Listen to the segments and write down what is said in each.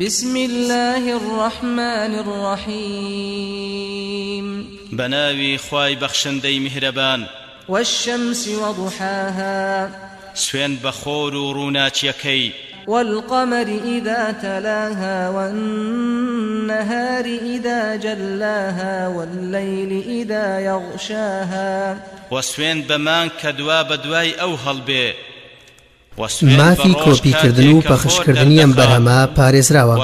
بسم الله الرحمن الرحيم. بناوي خواي بخشندي مهربان والشمس وضحاها. سوين بخور روناتيكي والقمر إذا تلاها والنهار إذا جلاها والليل إذا يغشاها. وسوين بمان كدوا بدواي أو هەڵبێ. مافی کۆپیکردن و پەخشکردنی ئەم بەرهەما پارێزراوە.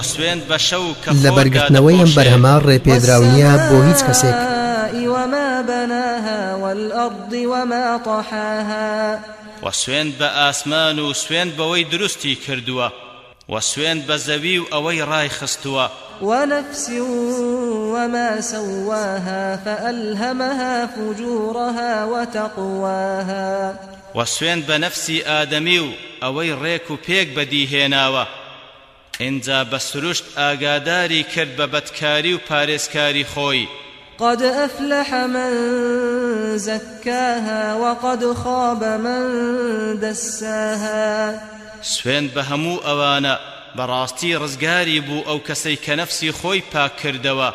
لە بەرگرتنەوەی ئەم بەرهەما ڕێپێدراونیە بۆ هیچ کەسێک. وە سوێن بە ئاسمان و سوێن بەوەی دروستی کردووە. وە سوێن بە زەوی و ئەوەی ڕای خستووە. ونفس وما سواها فألهمها فجورها وتقواها. وسوين بنفسي آدمي أوي ريكو بيك بدي هيناوا. إنجا بسرشت آقاداري كرد ببتكاري وباريسكاري خوي. قد أفلح من زكاها وقد خاب من دساها. سوێند بە هەموو ئەوانە بەڕاستی ڕزگاری بوو ئەو کەسەی کە نەفسی خۆی پاک کردەوە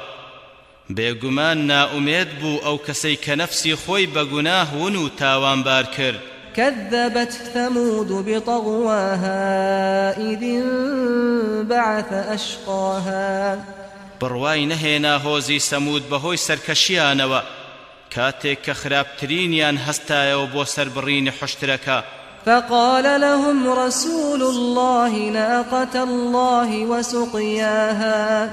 بێگومان نائومێد بوو ئەو کەسەی کە نەفسی خۆی بە گوناه ون و تاوانبار کرد. كذبت ثمود بطغواها إذ انبعث أشقاها. بڕوای نەهێنا هۆزی سەمود بەهۆی سەرکەشیانەوە. کاتێک کە خراپترینیان هەستایەوە بۆ سەربڕینی حشترەکە. فقال لهم رسول الله ناقة الله وسقياها.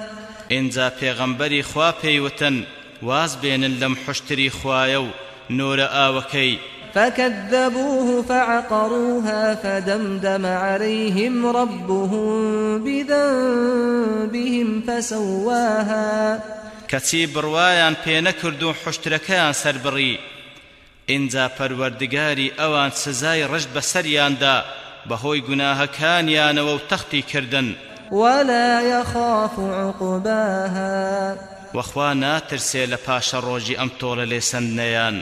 ئینجا پێغەمبەری خوا پێیوتن واز بێنن لەم حشتری خوایە و نۆرە ئاوەکەی فكذبوه فعقروها فدمدم عليهم ربهم بذنبهم فسواها. کەچی بڕوایان پێ نەکرد و حشتەکەیان ئینجا پەروەردگاری ئەوان سزای ڕشت بەسەریاندا بەهۆی گوناهەکانیانەوە و تەختی کردن. ولا يخاف عقباها. وەخوا ناترسێ لە پاشە ڕۆژی ئەم تۆڵە لێسەندنەیان